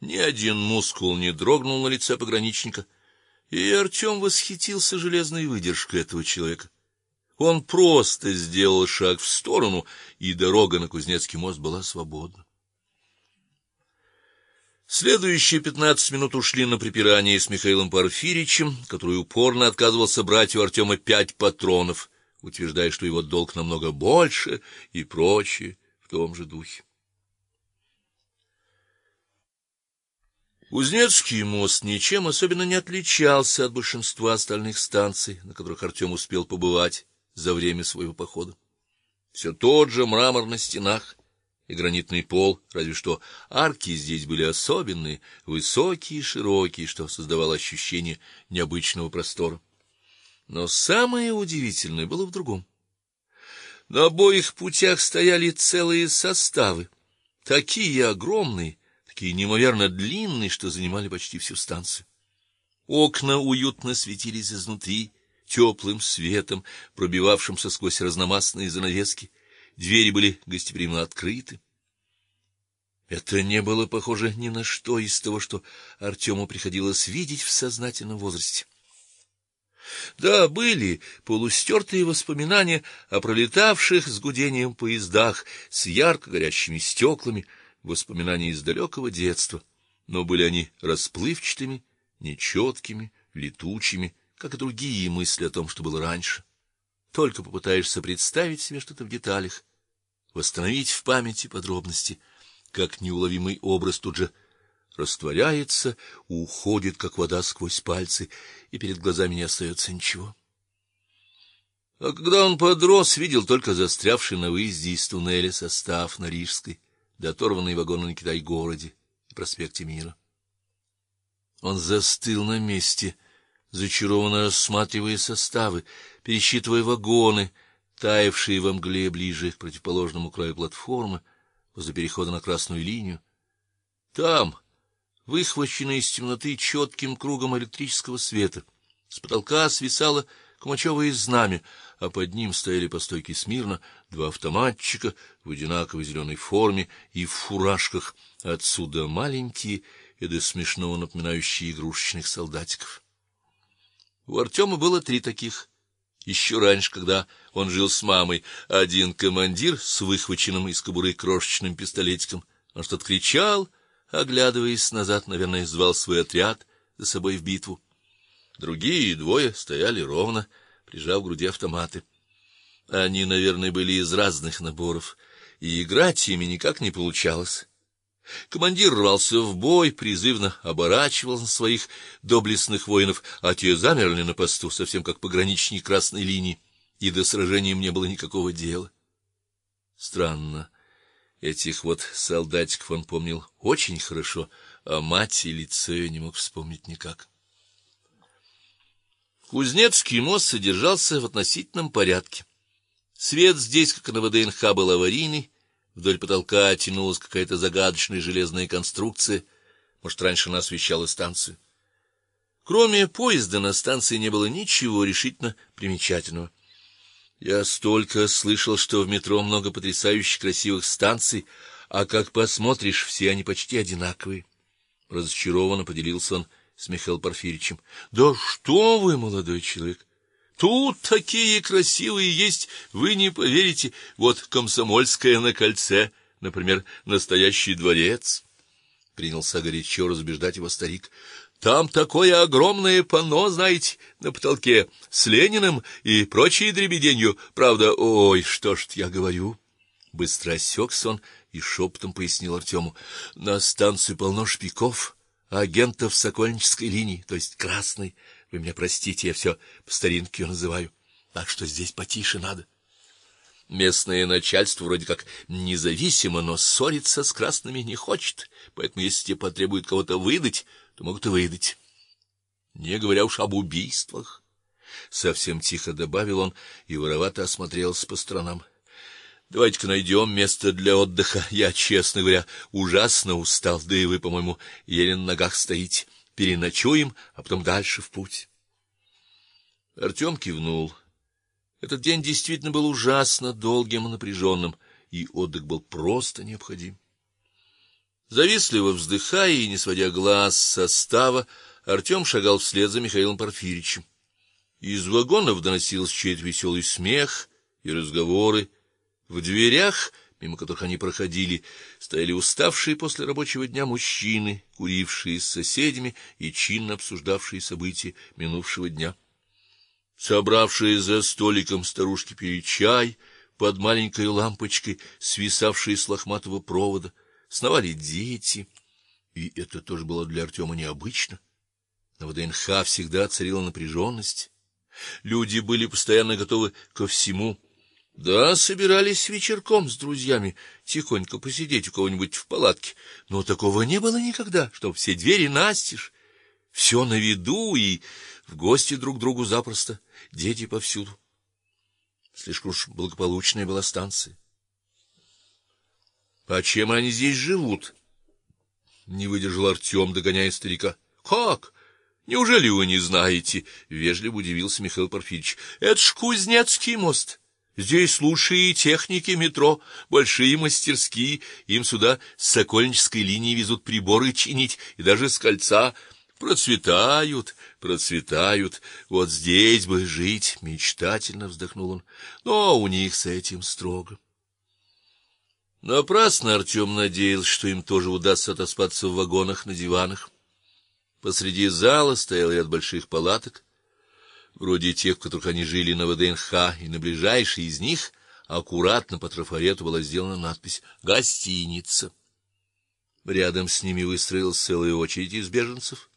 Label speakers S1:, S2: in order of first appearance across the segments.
S1: Ни один мускул не дрогнул на лице пограничника, и Артем восхитился железной выдержкой этого человека. Он просто сделал шаг в сторону, и дорога на Кузнецкий мост была свободна. Следующие пятнадцать минут ушли на припирание с Михаилом Порфиричем, который упорно отказывался брать у Артема пять патронов, утверждая, что его долг намного больше и прочее в том же духе. Кузнецкий мост ничем особенно не отличался от большинства остальных станций, на которых Артем успел побывать за время своего похода. Все тот же мрамор на стенах, и гранитный пол, разве что арки здесь были особенные, высокие и широкие, что создавало ощущение необычного простора. Но самое удивительное было в другом. На обоих путях стояли целые составы, такие огромные, такие неимоверно длинные, что занимали почти всю станцию. Окна уютно светились изнутри теплым светом, пробивавшимся сквозь разномастные занавески двери были гостеприимно открыты. Это не было похоже ни на что из того, что Артему приходилось видеть в сознательном возрасте. Да, были полустертые воспоминания о пролетавших с гудением поездах с ярко горящими стеклами, воспоминания из далекого детства, но были они расплывчатыми, нечеткими, летучими, как и другие мысли о том, что было раньше только попытаешься представить себе что-то в деталях, восстановить в памяти подробности, как неуловимый образ тут же растворяется, уходит как вода сквозь пальцы, и перед глазами не остается ничего. А когда он подрос, видел только застрявший на выезде из туннеля состав на Рижской, да оторванные вагоны на Китай-городе и проспекте Мира. Он застыл на месте, зачарованно рассматривая составы, пересчитывая вагоны, таявшие во мгле ближе к противоположному краю платформы, возле перехода на красную линию. Там, выхваченные из темноты четким кругом электрического света, с потолка свисало кумачевое знамя, а под ним стояли по стойке смирно два автоматчика в одинаковой зеленой форме и в фуражках, отсюда маленькие и до смешного напоминающие игрушечных солдатиков. У Артема было три таких. Еще раньше, когда он жил с мамой, один командир с выхваченным из кобуры крошечным пистолетиком, он что-то кричал, оглядываясь назад, наверное, звал свой отряд за собой в битву. Другие двое стояли ровно, прижав к груди автоматы. Они, наверное, были из разных наборов, и играть ими никак не получалось. Командир рвался в бой, призывно оборачивал на своих доблестных воинов, а те замерли на посту, совсем как пограничники красной линии, и до сражения им не было никакого дела. Странно. Этих вот солдатиков он помнил очень хорошо, а мать и лицо не мог вспомнить никак. Кузнецкий мост содержался в относительном порядке. Свет здесь, как на ВДНХ, был аварийный, Вдоль потолка тянулась какая-то загадочная железная конструкция, может, раньше она освещала станцию. Кроме поезда на станции не было ничего решительно примечательного. Я столько слышал, что в метро много потрясающе красивых станций, а как посмотришь, все они почти одинаковые. Разочарованно поделился он с Михаилом Порфиричем. Да что вы, молодой человек? Тут такие красивые есть, вы не поверите. Вот Комсомольская на кольце, например, настоящий дворец. Принялся горячо разбеждать его старик. Там такое огромное панно, знаете, на потолке с Лениным и прочей дребеденью. Правда, ой, что ж я говорю? Быстро осекся он и шепотом пояснил Артему. На станции полно шпиков, агентов Сокольнической линии, то есть красной. Вы меня простите, я все по старинке ее называю. Так что здесь потише надо. Местное начальство вроде как независимо, но ссориться с красными не хочет, поэтому если тебе потребуют кого-то выдать, то могут и выдать. Не говоря уж об убийствах, совсем тихо добавил он и воровато осмотрелся по сторонам. Давайте-ка найдем место для отдыха. Я, честно говоря, ужасно устал, да и вы, по-моему, еле на ногах стоите переночуем, а потом дальше в путь. Артем кивнул. Этот день действительно был ужасно долгим и напряженным, и отдых был просто необходим. Завистливо вздыхая и не сводя глаз с состава, Артем шагал вслед за Михаилом Порфирьевичем. Из вагонов доносился чей-то веселый смех и разговоры. В дверях, мимо которых они проходили, стояли уставшие после рабочего дня мужчины, курившие с соседями и чинно обсуждавшие события минувшего дня. Собравшие за столиком старушки пили чай под маленькой лампочкой, свисавшей с лохматого провода, сновали дети, и это тоже было для Артема необычно. На ВДНХ всегда царила напряженность. Люди были постоянно готовы ко всему. Да, собирались вечерком с друзьями тихонько посидеть у кого-нибудь в палатке, но такого не было никогда, чтобы все двери настежь, все на виду и в гости друг другу запросто, дети повсюду. Слишком уж благополучная была станция. По чем они здесь живут? Не выдержал Артем, догоняя старика. Как? Неужели вы не знаете? вежливо удивился Михаил Порфирьевич. Это ж Кузнецкий мост. Здесь лучшие техники метро, большие мастерские, им сюда с Сокольнической линии везут приборы чинить и даже с кольца процветают, процветают. Вот здесь бы жить, мечтательно вздохнул он. Но у них с этим строго. Напрасно Артем надеялся, что им тоже удастся отоспаться в вагонах на диванах. Посреди зала стоял ряд больших палаток, вроде тех, в которых они жили на ВДНХ, и на ближайшей из них аккуратно по трафарету была сделана надпись гостиница. Рядом с ними выстроилась целая очередь из беженцев.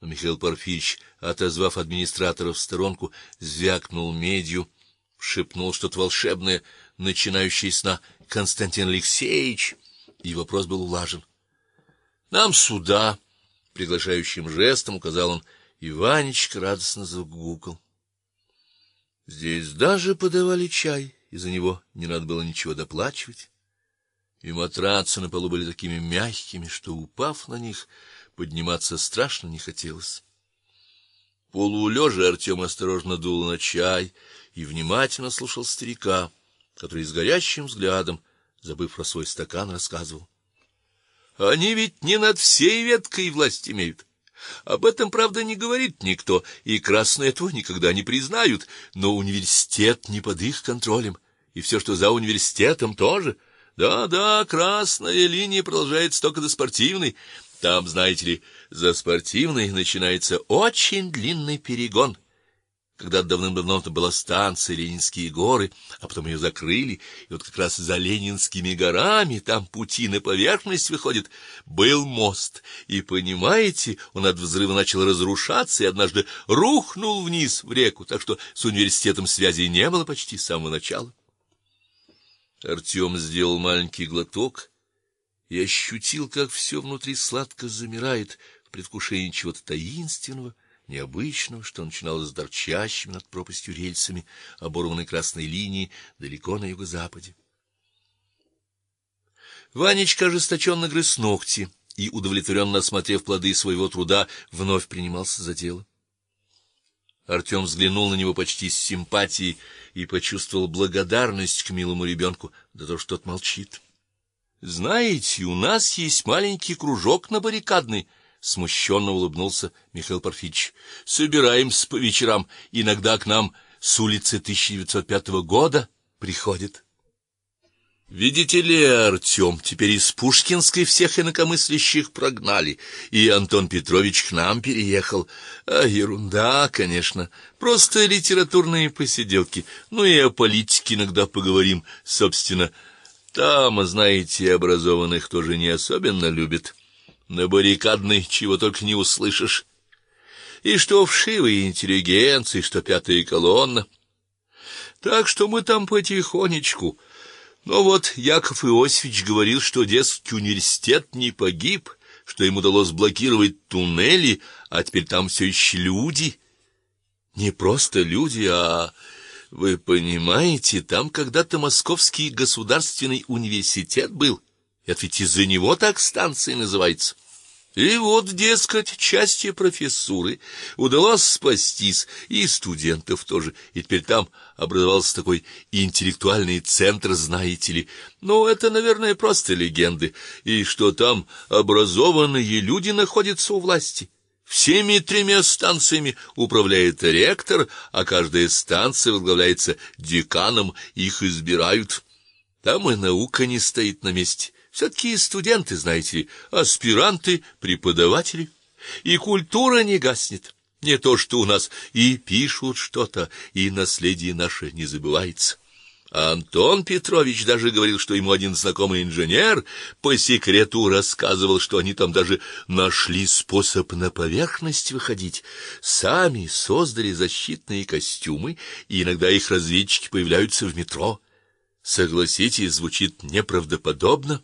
S1: Но Михаил Порфирьевич, отозвав администратора в сторонку, звякнул медью, шепнул что-то волшебное, начинающее с на Константин Алексеевич, и вопрос был улажен. Нам сюда приглашающим жестом указал он, и Ванечка радостно загукал. Здесь даже подавали чай, и за него не надо было ничего доплачивать. И матрацы на полу были такими мягкими, что упав на них, подниматься страшно не хотелось. Полулежа Артем осторожно дул на чай и внимательно слушал старика, который с горящим взглядом, забыв про свой стакан, рассказывал: они ведь не над всей веткой власть имеют. Об этом, правда, не говорит никто, и красные этого никогда не признают, но университет не под их контролем, и все, что за университетом тоже. Да-да, красная линия продолжается только до спортивной. Там, знаете ли, за спортивной начинается очень длинный перегон когда давным-давно это была станция Ленинские горы, а потом ее закрыли, и вот как раз за Ленинскими горами, там пути на поверхность выходят, был мост. И понимаете, он от взрыва начал разрушаться и однажды рухнул вниз в реку, так что с университетом связи не было почти с самого начала. Артем сделал маленький глоток и ощутил, как все внутри сладко замирает в предвкушении чего-то таинственного необычного, что начиналось с торчащими над пропастью рельсами оборванной красной линии далеко на юго-западе. Ванечка ожесточенно грыз ногти и удовлетворенно осмотрев плоды своего труда, вновь принимался за дело. Артем взглянул на него почти с симпатией и почувствовал благодарность к милому ребенку за то, что тот молчит. Знаете, у нас есть маленький кружок на баррикадной, смущенно улыбнулся Михаил Порфирьевич. Собираемся по вечерам, иногда к нам с улицы 1905 года приходит. Видите ли, Артем, теперь из Пушкинской всех инакомыслящих прогнали, и Антон Петрович к нам переехал. А ерунда, конечно, просто литературные посиделки. Ну и о политике иногда поговорим, собственно. Там, знаете, образованных тоже не особенно любят. На баррикадной чего только не услышишь. И что вшивая интеллигенция, что пятая колонна. Так что мы там потихонечку. Но вот Яков Иосифович говорил, что дескать университет не погиб, что ему удалось блокировать туннели, а теперь там все еще люди. Не просто люди, а вы понимаете, там когда-то Московский государственный университет был. Это ведь из-за него так станция называется. И вот, дескать, части профессуры удалось спастись, и студентов тоже. И теперь там образовался такой интеллектуальный центр, знаете ли. Но это, наверное, просто легенды, и что там образованные люди находятся у власти. Всеми тремя станциями управляет ректор, а каждая станция возглавляется деканом, их избирают. Там и наука не стоит на месте. Все-таки студенты, знаете ли, аспиранты, преподаватели. И культура не гаснет. Не то, что у нас и пишут что-то, и наследие наше не забывается. Антон Петрович даже говорил, что ему один знакомый инженер по секрету рассказывал, что они там даже нашли способ на поверхность выходить. Сами создали защитные костюмы, и иногда их разведчики появляются в метро. Согласитесь, звучит неправдоподобно.